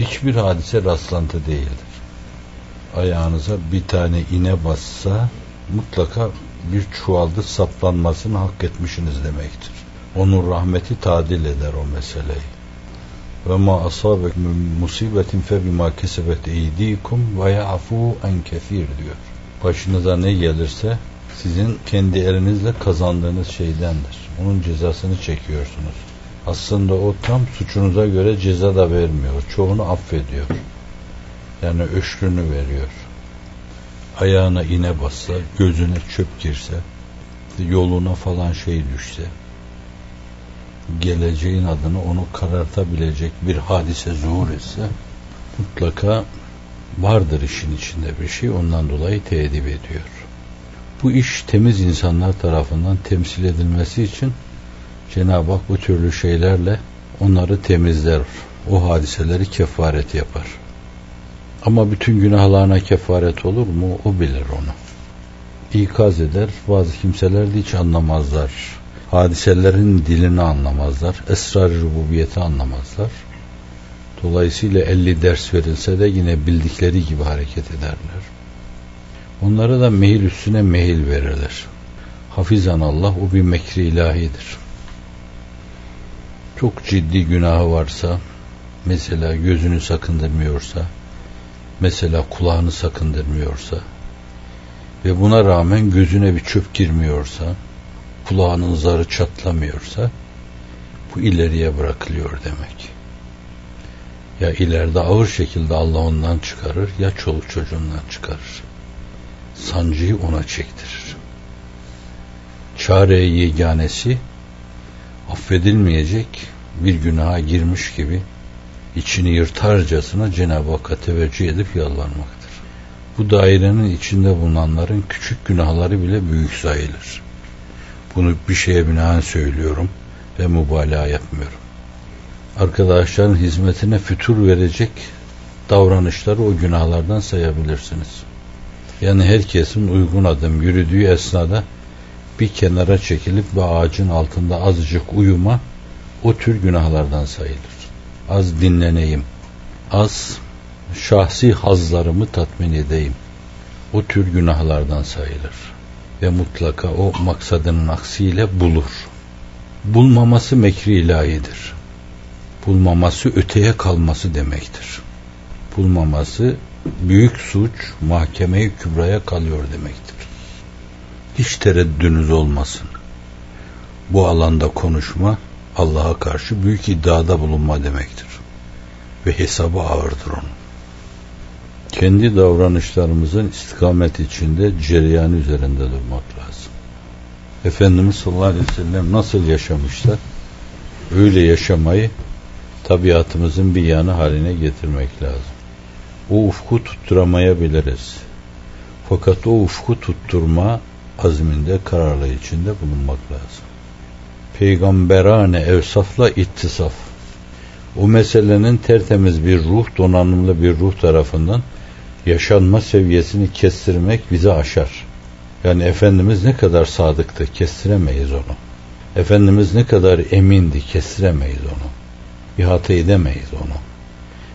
Hiçbir hadise rastlantı değildir. Ayağınıza bir tane ine bassa mutlaka bir çuvalda saplanmasını hak etmişsiniz demektir. Onun rahmeti tadil eder o meseleyi. Ve ma asabek musibetin fe bima kesebet eydikum ve ya'fu en kefir diyor. Başınıza ne gelirse sizin kendi elinizle kazandığınız şeydendir. Onun cezasını çekiyorsunuz. Aslında o tam suçunuza göre ceza da vermiyor. Çoğunu affediyor. Yani öşrünü veriyor. Ayağına ine bassa, gözüne çöp girse, yoluna falan şey düşse, geleceğin adını onu karartabilecek bir hadise zuhur etse, mutlaka vardır işin içinde bir şey, ondan dolayı teedip ediyor. Bu iş temiz insanlar tarafından temsil edilmesi için Cenab-ı Hak bu türlü şeylerle onları temizler. O hadiseleri kefaret yapar. Ama bütün günahlarına kefaret olur mu? O bilir onu. İkaz eder. Bazı kimseler de hiç anlamazlar. Hadiselerin dilini anlamazlar. Esrar-ı rububiyeti anlamazlar. Dolayısıyla 50 ders verilse de yine bildikleri gibi hareket ederler. Onlara da mehil üstüne mehil verirler. Hafizan Allah o bir mekri ilahidir. Çok ciddi günahı varsa, mesela gözünü sakındırmıyorsa, mesela kulağını sakındırmıyorsa ve buna rağmen gözüne bir çöp girmiyorsa, kulağının zarı çatlamıyorsa, bu ileriye bırakılıyor demek. Ya ileride ağır şekilde Allah ondan çıkarır ya çoluk çocuğundan çıkarır sancıyı ona çektirir. Çare yeganesi affedilmeyecek bir günaha girmiş gibi içini yırtarcasına Cenab-ı Hakk'a teveccüh edip yalvarmaktır. Bu dairenin içinde bulunanların küçük günahları bile büyük sayılır. Bunu bir şeye binaen söylüyorum ve mübalağa yapmıyorum. Arkadaşların hizmetine fütur verecek davranışları o günahlardan sayabilirsiniz. Yani herkesin uygun adım yürüdüğü esnada bir kenara çekilip bir ağacın altında azıcık uyuma o tür günahlardan sayılır. Az dinleneyim, az şahsi hazlarımı tatmin edeyim. O tür günahlardan sayılır. Ve mutlaka o maksadının aksiyle bulur. Bulmaması mekri ilahidir. Bulmaması öteye kalması demektir. Bulmaması büyük suç mahkemeyi kübraya kalıyor demektir. Hiç tereddünüz olmasın. Bu alanda konuşma Allah'a karşı büyük iddiada bulunma demektir. Ve hesabı ağırdır onun. Kendi davranışlarımızın istikamet içinde cereyan üzerinde durmak lazım. Efendimiz sallallahu aleyhi ve sellem nasıl yaşamışsa öyle yaşamayı tabiatımızın bir yanı haline getirmek lazım o ufku tutturamayabiliriz. Fakat o ufku tutturma azminde kararlı içinde bulunmak lazım. Peygamberane evsafla ittisaf. O meselenin tertemiz bir ruh, donanımlı bir ruh tarafından yaşanma seviyesini kestirmek bizi aşar. Yani Efendimiz ne kadar sadıktı kestiremeyiz onu. Efendimiz ne kadar emindi kestiremeyiz onu. İhata edemeyiz onu.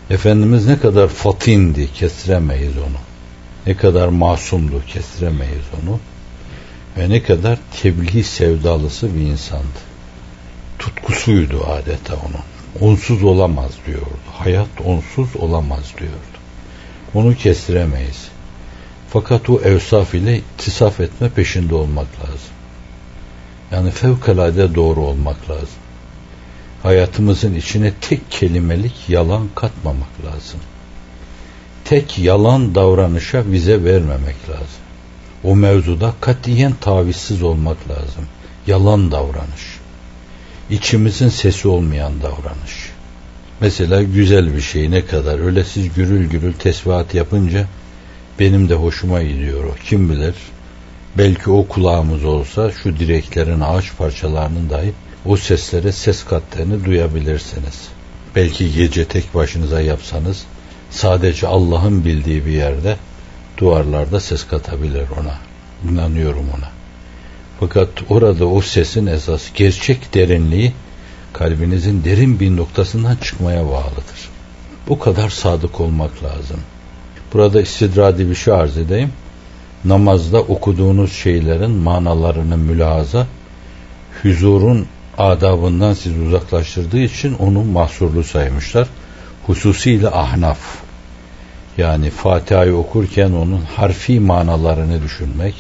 Efendimiz ne kadar fatindi kestiremeyiz onu. Ne kadar masumdu kestiremeyiz onu. Ve ne kadar tebliğ sevdalısı bir insandı. Tutkusuydu adeta onun. Onsuz olamaz diyordu. Hayat onsuz olamaz diyordu. Onu kestiremeyiz. Fakat o evsaf ile ittisaf etme peşinde olmak lazım. Yani fevkalade doğru olmak lazım hayatımızın içine tek kelimelik yalan katmamak lazım. Tek yalan davranışa vize vermemek lazım. O mevzuda katiyen tavizsiz olmak lazım. Yalan davranış. İçimizin sesi olmayan davranış. Mesela güzel bir şey ne kadar öyle siz gürül gürül tesbihat yapınca benim de hoşuma gidiyor o. Kim bilir belki o kulağımız olsa şu direklerin ağaç parçalarının dahi o seslere ses kattığını duyabilirsiniz. Belki gece tek başınıza yapsanız sadece Allah'ın bildiği bir yerde duvarlarda ses katabilir ona. İnanıyorum ona. Fakat orada o sesin esas gerçek derinliği kalbinizin derin bir noktasından çıkmaya bağlıdır. Bu kadar sadık olmak lazım. Burada istidradi bir şey arz edeyim. Namazda okuduğunuz şeylerin manalarını mülahaza, huzurun adabından sizi uzaklaştırdığı için onu mahsurlu saymışlar. Hususiyle ahnaf. Yani Fatiha'yı okurken onun harfi manalarını düşünmek.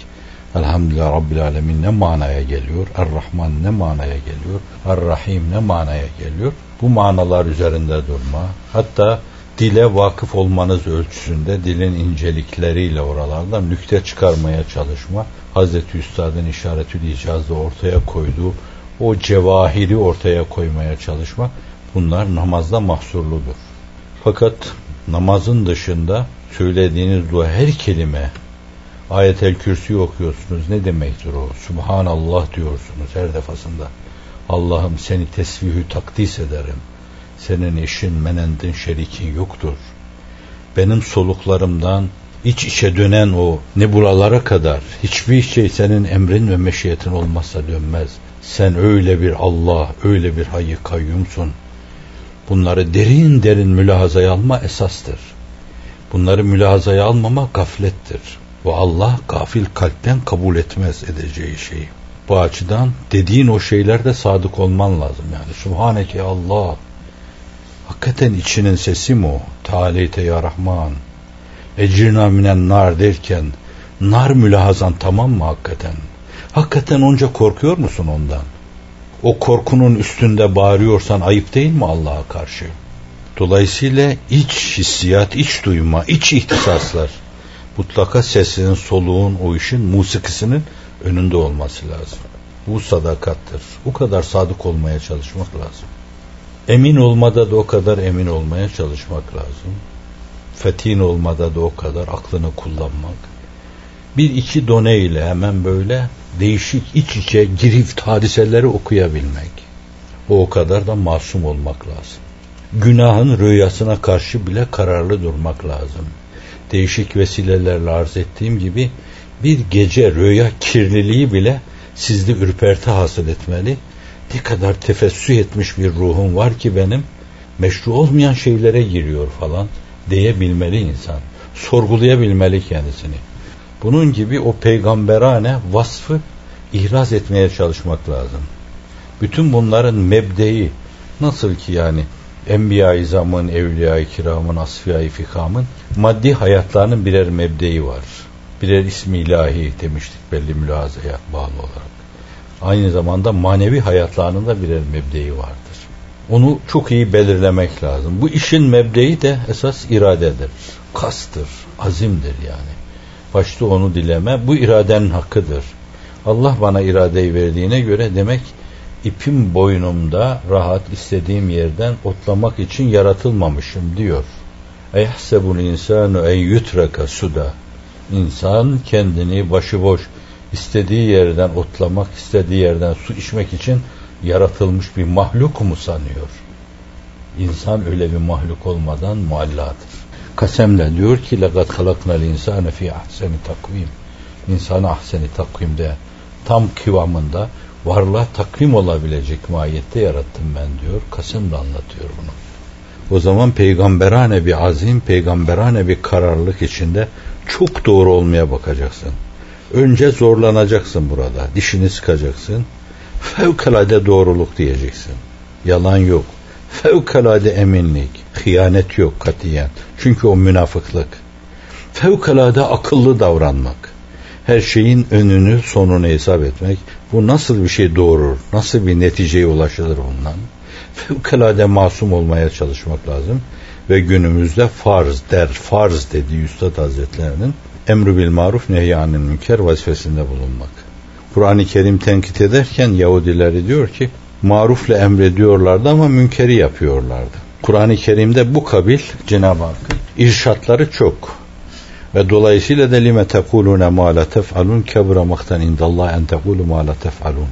Elhamdülillah Rabbil Alemin ne manaya geliyor? Er-Rahman ne manaya geliyor? Er-Rahim ne manaya geliyor? Bu manalar üzerinde durma. Hatta dile vakıf olmanız ölçüsünde dilin incelikleriyle oralardan nükte çıkarmaya çalışma. Hazreti Üstad'ın işaretül icazda ortaya koyduğu o cevahiri ortaya koymaya çalışma. Bunlar namazda mahsurludur. Fakat namazın dışında söylediğiniz dua her kelime ayetel kürsü okuyorsunuz. Ne demektir o? Subhanallah diyorsunuz her defasında. Allah'ım seni tesbihü takdis ederim. Senin eşin, menendin, şerikin yoktur. Benim soluklarımdan iç içe dönen o nebulalara kadar hiçbir şey senin emrin ve meşiyetin olmazsa dönmez. Sen öyle bir Allah, öyle bir hayy kayyumsun. Bunları derin derin mülahazaya alma esastır. Bunları mülahazaya almama gaflettir. Ve Allah gafil kalpten kabul etmez edeceği şeyi. Bu açıdan dediğin o şeylerde sadık olman lazım yani. Subhaneke Allah. Hakikaten içinin sesi mi o? Tealeyte ya Rahman. Ecirna minen nar derken nar mülahazan tamam mı hakikaten? Hakikaten onca korkuyor musun ondan? O korkunun üstünde bağırıyorsan ayıp değil mi Allah'a karşı? Dolayısıyla iç hissiyat, iç duyma, iç ihtisaslar mutlaka sesinin, soluğun, o işin musikisinin önünde olması lazım. Bu sadakattır. Bu kadar sadık olmaya çalışmak lazım. Emin olmada da o kadar emin olmaya çalışmak lazım. Fetin olmada da o kadar aklını kullanmak. Bir iki done ile hemen böyle değişik iç içe girift hadiseleri okuyabilmek. O o kadar da masum olmak lazım. Günahın rüyasına karşı bile kararlı durmak lazım. Değişik vesilelerle arz ettiğim gibi bir gece rüya kirliliği bile sizde ürperti hasıl etmeli. Ne kadar tefessüh etmiş bir ruhum var ki benim meşru olmayan şeylere giriyor falan diyebilmeli insan. Sorgulayabilmeli kendisini. Bunun gibi o peygamberane vasfı ihraz etmeye çalışmak lazım. Bütün bunların mebdeyi nasıl ki yani Enbiya-i Zam'ın, Evliya-i Kiram'ın, Asfiya-i Fikam'ın maddi hayatlarının birer mebdeyi var. Birer ismi ilahi demiştik belli mülazaya bağlı olarak. Aynı zamanda manevi hayatlarının da birer mebdeyi vardır. Onu çok iyi belirlemek lazım. Bu işin mebdeyi de esas iradedir. Kastır, azimdir yani. Başta onu dileme. Bu iradenin hakkıdır. Allah bana iradeyi verdiğine göre demek ipim boynumda rahat istediğim yerden otlamak için yaratılmamışım diyor. Eyhsebul insanu en yutraka suda. İnsan kendini başıboş istediği yerden otlamak, istediği yerden su içmek için yaratılmış bir mahluk mu sanıyor? İnsan öyle bir mahluk olmadan mualladır Kasemle diyor ki لَقَدْ خَلَقْنَا الْاِنْسَانَ فِي ahseni takvim. İnsanı ahseni takvimde tam kıvamında varlığa takvim olabilecek mahiyette yarattım ben diyor. Kasım da anlatıyor bunu. O zaman peygamberane bir azim, peygamberane bir kararlılık içinde çok doğru olmaya bakacaksın. Önce zorlanacaksın burada. Dişini sıkacaksın. Fevkalade doğruluk diyeceksin. Yalan yok. Fevkalade eminlik. Hıyanet yok katiyen. Çünkü o münafıklık. Fevkalade akıllı davranmak. Her şeyin önünü sonunu hesap etmek. Bu nasıl bir şey doğurur? Nasıl bir neticeye ulaşılır bundan? Fevkalade masum olmaya çalışmak lazım. Ve günümüzde farz der, farz dediği Üstad Hazretlerinin emru bil maruf nehyanil münker vazifesinde bulunmak. Kur'an-ı Kerim tenkit ederken Yahudileri diyor ki marufla emrediyorlardı ama münkeri yapıyorlardı. Kur'an-ı Kerim'de bu kabil Cenab-ı Hakk'ın irşatları çok. Ve dolayısıyla da lime tekulune ma la tef'alun kebra maktan indallah en tekulu ma la tef'alun.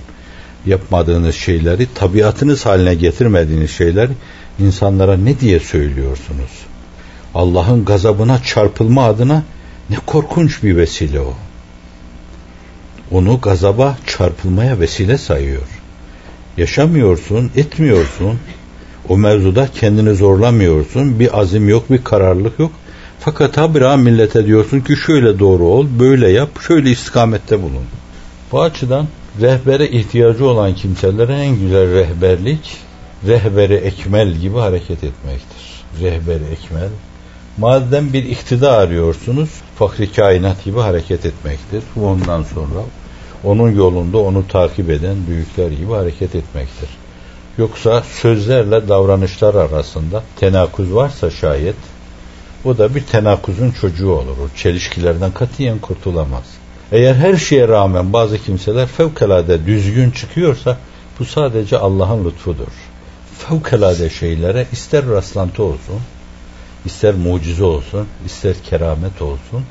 Yapmadığınız şeyleri, tabiatınız haline getirmediğiniz şeyleri insanlara ne diye söylüyorsunuz? Allah'ın gazabına çarpılma adına ne korkunç bir vesile o. Onu gazaba çarpılmaya vesile sayıyor. Yaşamıyorsun, etmiyorsun. O mevzuda kendini zorlamıyorsun. Bir azim yok, bir kararlılık yok. Fakat habire millete diyorsun ki şöyle doğru ol, böyle yap, şöyle istikamette bulun. Bu açıdan rehbere ihtiyacı olan kimselere en güzel rehberlik, rehberi ekmel gibi hareket etmektir. Rehberi ekmel. Madem bir iktida arıyorsunuz, fakri kainat gibi hareket etmektir. Ondan sonra onun yolunda onu takip eden büyükler gibi hareket etmektir. Yoksa sözlerle davranışlar arasında tenakuz varsa şayet o da bir tenakuzun çocuğu olur. O çelişkilerden katiyen kurtulamaz. Eğer her şeye rağmen bazı kimseler fevkalade düzgün çıkıyorsa bu sadece Allah'ın lütfudur. Fevkalade şeylere ister rastlantı olsun, ister mucize olsun, ister keramet olsun,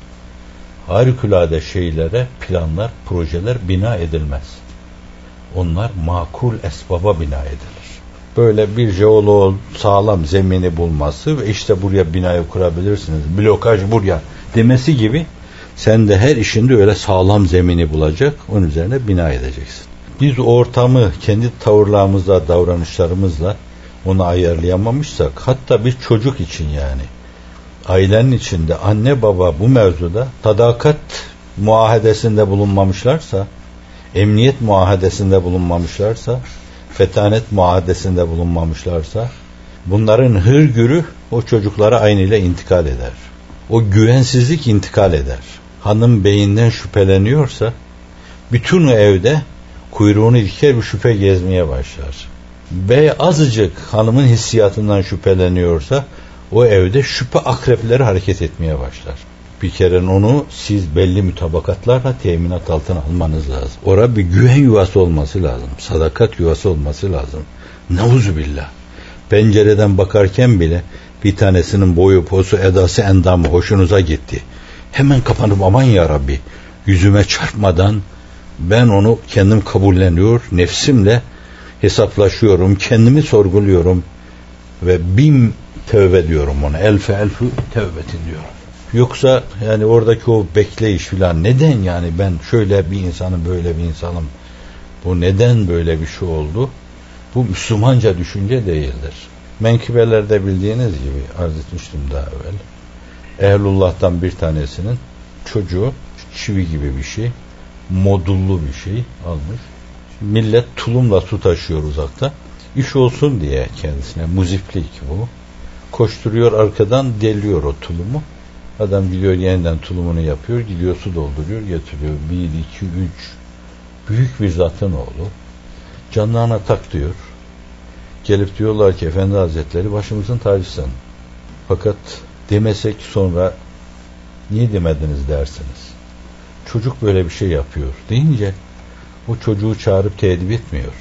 harikulade şeylere planlar, projeler bina edilmez. Onlar makul esbaba bina edilir. Böyle bir jeoloğun sağlam zemini bulması ve işte buraya binayı kurabilirsiniz, blokaj buraya demesi gibi sen de her işinde öyle sağlam zemini bulacak, onun üzerine bina edeceksin. Biz ortamı kendi tavırlarımızla, davranışlarımızla onu ayarlayamamışsak, hatta bir çocuk için yani, ailenin içinde anne baba bu mevzuda tadakat muahedesinde bulunmamışlarsa, emniyet muahedesinde bulunmamışlarsa, fetanet muahedesinde bulunmamışlarsa, bunların hırgürü o çocuklara aynı intikal eder. O güvensizlik intikal eder. Hanım beyinden şüpheleniyorsa, bütün evde kuyruğunu diker bir şüphe gezmeye başlar. Bey azıcık hanımın hissiyatından şüpheleniyorsa, o evde şüphe akrepleri hareket etmeye başlar. Bir kere onu siz belli mütabakatlarla teminat altına almanız lazım. Orada bir güven yuvası olması lazım. Sadakat yuvası olması lazım. Nauzu billah. Pencereden bakarken bile bir tanesinin boyu, posu, edası, endamı hoşunuza gitti. Hemen kapanıp aman ya Rabbi yüzüme çarpmadan ben onu kendim kabulleniyor, nefsimle hesaplaşıyorum, kendimi sorguluyorum ve bin tövbe diyorum ona. Elfe elfü tevbetin diyorum. Yoksa yani oradaki o bekleyiş filan neden yani ben şöyle bir insanım böyle bir insanım bu neden böyle bir şey oldu? Bu Müslümanca düşünce değildir. Menkıbelerde bildiğiniz gibi arz etmiştim daha evvel. Ehlullah'tan bir tanesinin çocuğu çivi gibi bir şey, modullu bir şey almış. Millet tulumla su taşıyor uzakta. İş olsun diye kendisine muziplik bu. Koşturuyor arkadan deliyor o tulumu. Adam gidiyor yeniden tulumunu yapıyor, gidiyor su dolduruyor, getiriyor. Bir, iki, üç. Büyük bir zatın oğlu. Canlarına tak diyor. Gelip diyorlar ki Efendi Hazretleri başımızın tacısın. Fakat demesek sonra niye demediniz dersiniz. Çocuk böyle bir şey yapıyor deyince o çocuğu çağırıp tedip etmiyor.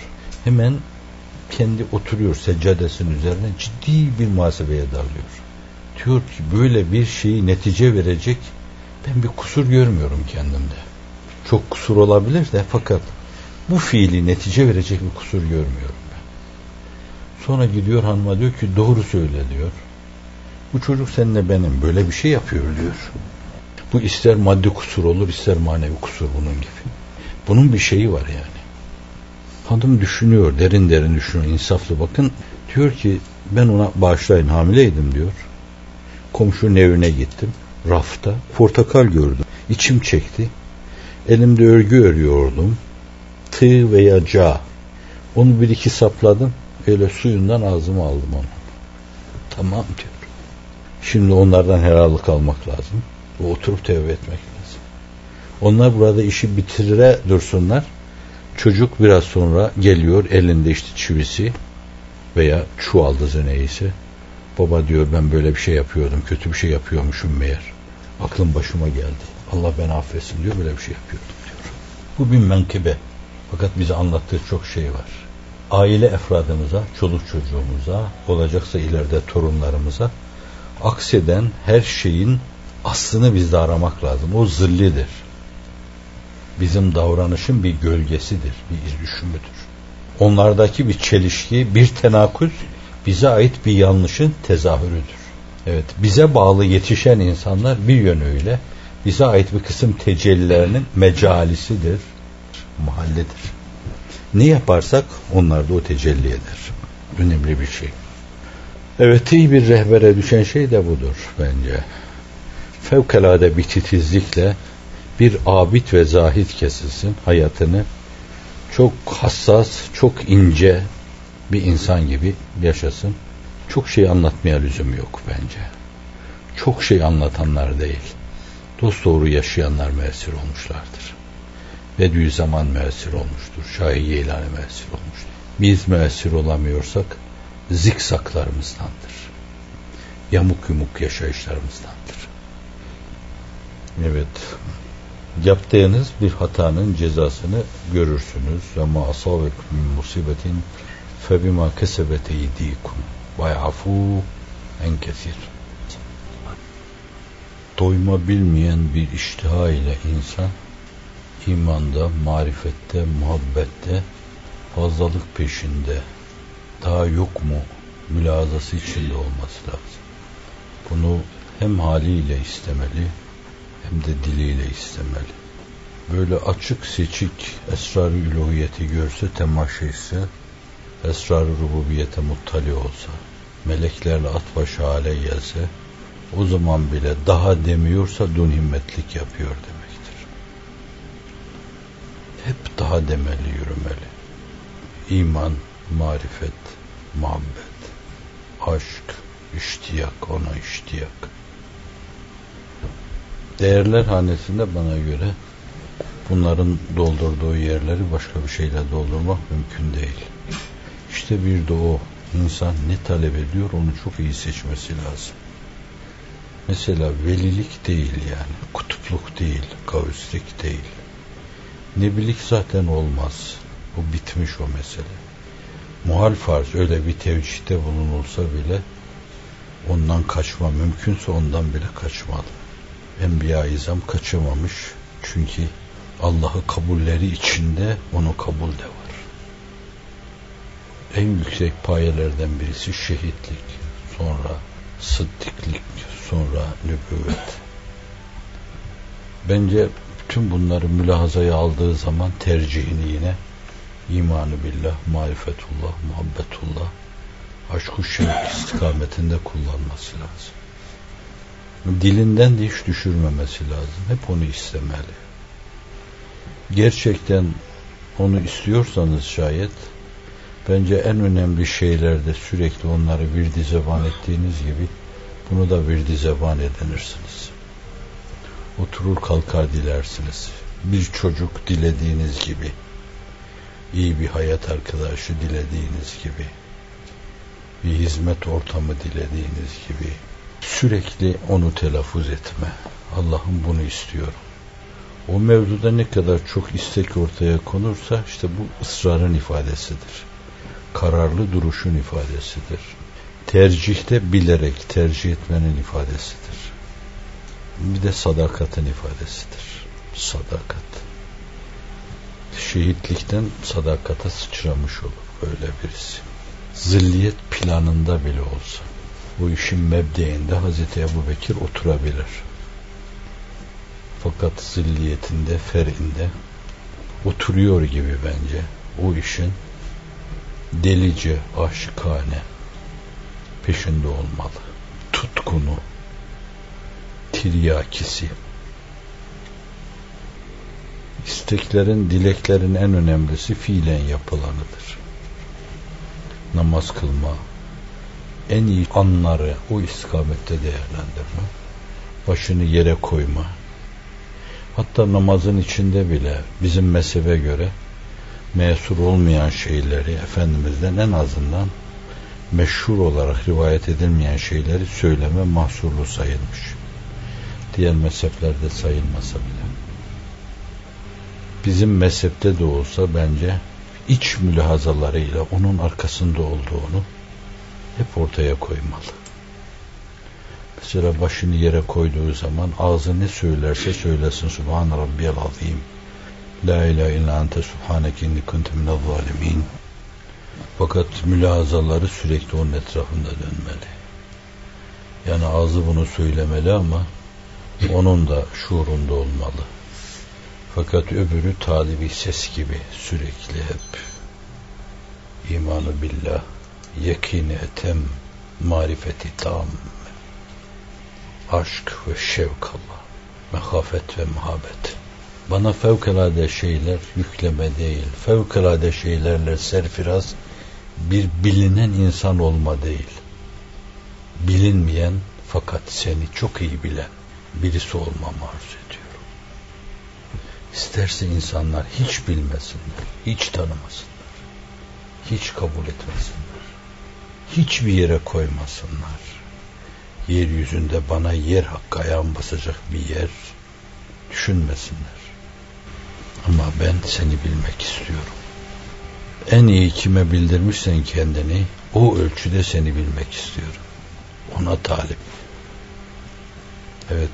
Hemen kendi oturuyor seccadesinin üzerine ciddi bir muhasebeye dalıyor. Diyor ki böyle bir şeyi netice verecek ben bir kusur görmüyorum kendimde. Çok kusur olabilir de fakat bu fiili netice verecek bir kusur görmüyorum ben. Sonra gidiyor hanıma diyor ki doğru söyle diyor. Bu çocuk seninle benim böyle bir şey yapıyor diyor. Bu ister maddi kusur olur ister manevi kusur bunun gibi. Bunun bir şeyi var yani. Hanım düşünüyor, derin derin düşünüyor, insaflı bakın. Diyor ki ben ona bağışlayın hamileydim diyor. Komşunun evine gittim. Rafta portakal gördüm. İçim çekti. Elimde örgü örüyordum. Tığ veya ca. Onu bir iki sapladım. Öyle suyundan ağzıma aldım onu. Tamam diyor. Şimdi onlardan helallik almak lazım. Oturup tevbe etmek lazım. Onlar burada işi bitirire dursunlar. Çocuk biraz sonra geliyor elinde işte çivisi veya çuvaldızı neyse. Baba diyor ben böyle bir şey yapıyordum. Kötü bir şey yapıyormuşum meğer. Aklım başıma geldi. Allah beni affetsin diyor böyle bir şey yapıyordum diyor. Bu bir menkıbe. Fakat bize anlattığı çok şey var. Aile efradımıza, çoluk çocuğumuza, olacaksa ileride torunlarımıza akseden her şeyin aslını bizde aramak lazım. O zillidir bizim davranışın bir gölgesidir, bir izlüşümüdür. Onlardaki bir çelişki, bir tenakuz bize ait bir yanlışın tezahürüdür. Evet, bize bağlı yetişen insanlar bir yönüyle bize ait bir kısım tecellilerinin mecalisidir, mahalledir. Ne yaparsak onlar da o tecelli eder. Önemli bir şey. Evet iyi bir rehbere düşen şey de budur bence. Fevkalade bir titizlikle bir abid ve zahit kesilsin hayatını çok hassas, çok ince bir insan gibi yaşasın. Çok şey anlatmaya lüzum yok bence. Çok şey anlatanlar değil. Dost doğru yaşayanlar müessir olmuşlardır. Bediüzzaman müessir olmuştur. Şahi Yeylani müessir olmuştur. Biz müessir olamıyorsak zikzaklarımızdandır. Yamuk yumuk yaşayışlarımızdandır. Evet. Yaptığınız bir hatanın cezasını görürsünüz. Ama asabek min musibetin febima kesebet eydikum ve afu en kesir. Doyma bilmeyen bir iştiha ile insan imanda, marifette, muhabbette fazlalık peşinde daha yok mu mülazası içinde olması lazım. Bunu hem haliyle istemeli hem de diliyle istemeli. Böyle açık seçik esrar-ı üluhiyeti görse temaşa etse, esrar-ı rububiyete muttali olsa, meleklerle at başı hale gelse, o zaman bile daha demiyorsa dün himmetlik yapıyor demektir. Hep daha demeli yürümeli. İman, marifet, muhabbet, aşk, iştiyak, ona iştiyak. Değerler hanesinde bana göre bunların doldurduğu yerleri başka bir şeyle doldurmak mümkün değil. İşte bir de o insan ne talep ediyor onu çok iyi seçmesi lazım. Mesela velilik değil yani, kutupluk değil, kavüslik değil. Nebilik zaten olmaz. O bitmiş o mesele. Muhal farz öyle bir tevcihte bulunulsa bile ondan kaçma mümkünse ondan bile kaçmalı. Enbiya-i İzam kaçamamış. Çünkü Allah'ı kabulleri içinde onu kabul de var. En yüksek payelerden birisi şehitlik, sonra sıddıklık, sonra nübüvvet. Bence bütün bunları mülahazaya aldığı zaman tercihini yine imanı billah, marifetullah, muhabbetullah, aşk-ı şevk istikametinde kullanması lazım. Dilinden de hiç düşürmemesi lazım. Hep onu istemeli. Gerçekten onu istiyorsanız şayet bence en önemli şeylerde sürekli onları bir dizeban ettiğiniz gibi bunu da bir dizeban edinirsiniz. Oturur kalkar dilersiniz. Bir çocuk dilediğiniz gibi iyi bir hayat arkadaşı dilediğiniz gibi bir hizmet ortamı dilediğiniz gibi sürekli onu telaffuz etme. Allah'ım bunu istiyorum. O mevzuda ne kadar çok istek ortaya konursa işte bu ısrarın ifadesidir. Kararlı duruşun ifadesidir. Tercihte bilerek tercih etmenin ifadesidir. Bir de sadakatin ifadesidir. Sadakat. Şehitlikten sadakata sıçramış olur böyle birisi. Zilliyet planında bile olsa bu işin mebdeğinde Hazreti Ebu Bekir oturabilir. Fakat zilliyetinde, ferinde oturuyor gibi bence o işin delice, aşıkane peşinde olmalı. Tutkunu, tiryakisi, isteklerin, dileklerin en önemlisi fiilen yapılanıdır. Namaz kılma, en iyi anları o istikamette değerlendirme, başını yere koyma, hatta namazın içinde bile bizim mezhebe göre mesur olmayan şeyleri Efendimiz'den en azından meşhur olarak rivayet edilmeyen şeyleri söyleme mahsurlu sayılmış. Diğer mezheplerde sayılmasa bile. Bizim mezhepte de olsa bence iç mülahazalarıyla onun arkasında olduğunu hep ortaya koymalı. Mesela başını yere koyduğu zaman ağzı ne söylerse söylesin Subhan Rabbiyal Azim. La ilahe illa ente subhaneke inni kuntu minel zalimin. Fakat mülahazaları sürekli onun etrafında dönmeli. Yani ağzı bunu söylemeli ama onun da şuurunda olmalı. Fakat öbürü talibi ses gibi sürekli hep imanı billah, yekini etem, marifeti tam, aşk ve şevk Allah, mehafet ve muhabbet. Bana fevkalade şeyler yükleme değil, fevkalade şeylerle serfiraz bir bilinen insan olma değil. Bilinmeyen fakat seni çok iyi bilen birisi olmamı arzu ediyorum. İsterse insanlar hiç bilmesinler, hiç tanımasınlar, hiç kabul etmesinler, hiçbir yere koymasınlar. Yeryüzünde bana yer hakkı ayağım basacak bir yer düşünmesinler. Ama ben seni bilmek istiyorum. En iyi kime bildirmişsen kendini, o ölçüde seni bilmek istiyorum. Ona talip. Evet,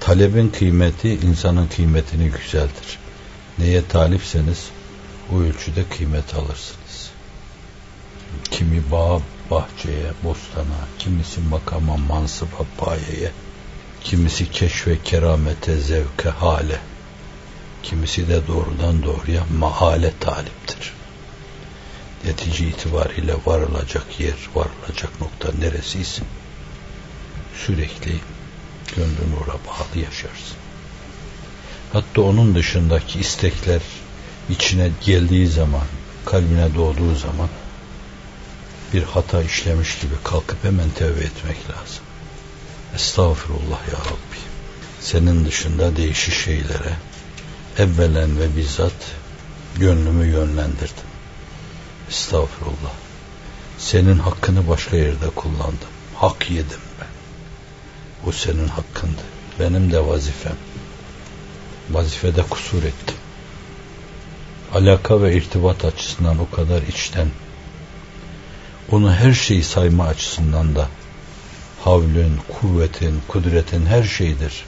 talebin kıymeti insanın kıymetini yükseltir. Neye talipseniz o ölçüde kıymet alırsınız. Kimi bağ, bahçeye, bostana, kimisi makama, mansıba, payeye, kimisi keşfe, keramete, zevke, hale, kimisi de doğrudan doğruya mahale taliptir. Netice itibariyle varılacak yer, varılacak nokta neresiyse sürekli gönlün ora bağlı yaşarsın. Hatta onun dışındaki istekler içine geldiği zaman, kalbine doğduğu zaman bir hata işlemiş gibi kalkıp hemen tevbe etmek lazım. Estağfurullah ya Rabbi. Senin dışında değişik şeylere evvelen ve bizzat gönlümü yönlendirdim. Estağfurullah. Senin hakkını başka yerde kullandım. Hak yedim ben. Bu senin hakkındı. Benim de vazifem. Vazifede kusur ettim. Alaka ve irtibat açısından o kadar içten, onu her şeyi sayma açısından da havlün, kuvvetin, kudretin her şeydir.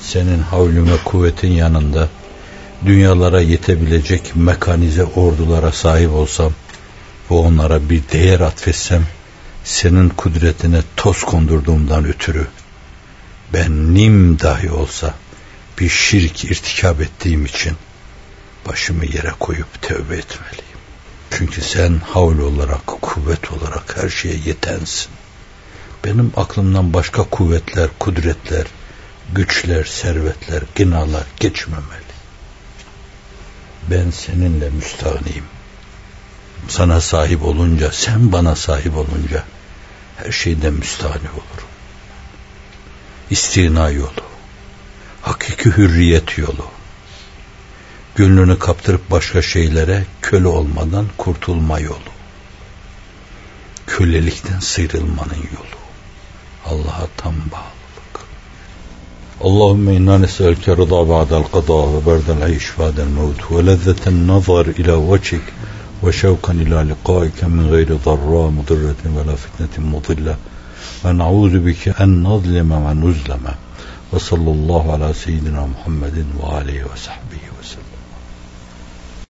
Senin havlün ve kuvvetin yanında dünyalara yetebilecek mekanize ordulara sahip olsam ve onlara bir değer atfetsem senin kudretine toz kondurduğumdan ötürü ben nim dahi olsa bir şirk irtikap ettiğim için başımı yere koyup tövbe etmeliyim. Çünkü sen havl olarak, kuvvet olarak her şeye yetensin. Benim aklımdan başka kuvvetler, kudretler, güçler, servetler, ginalar geçmemeli. Ben seninle müstahniyim. Sana sahip olunca, sen bana sahip olunca her şeyden müstahni olurum istina yolu, hakiki hürriyet yolu, gönlünü kaptırıp başka şeylere köle olmadan kurtulma yolu, kölelikten sıyrılmanın yolu, Allah'a tam bağlılık. Allahümme inna nes'elke rıda ba'del qada ve berdel ayş ba'del mevt ve lezzeten nazar ila veçik ve şevkan ila liqaike min gayri zarra mudirretin ve la fitnetin mudilla. Ve na'udhu bike en nazlime ve nuzleme. Ve sallallahu ala seyyidina Muhammedin ve aleyhi ve sahbihi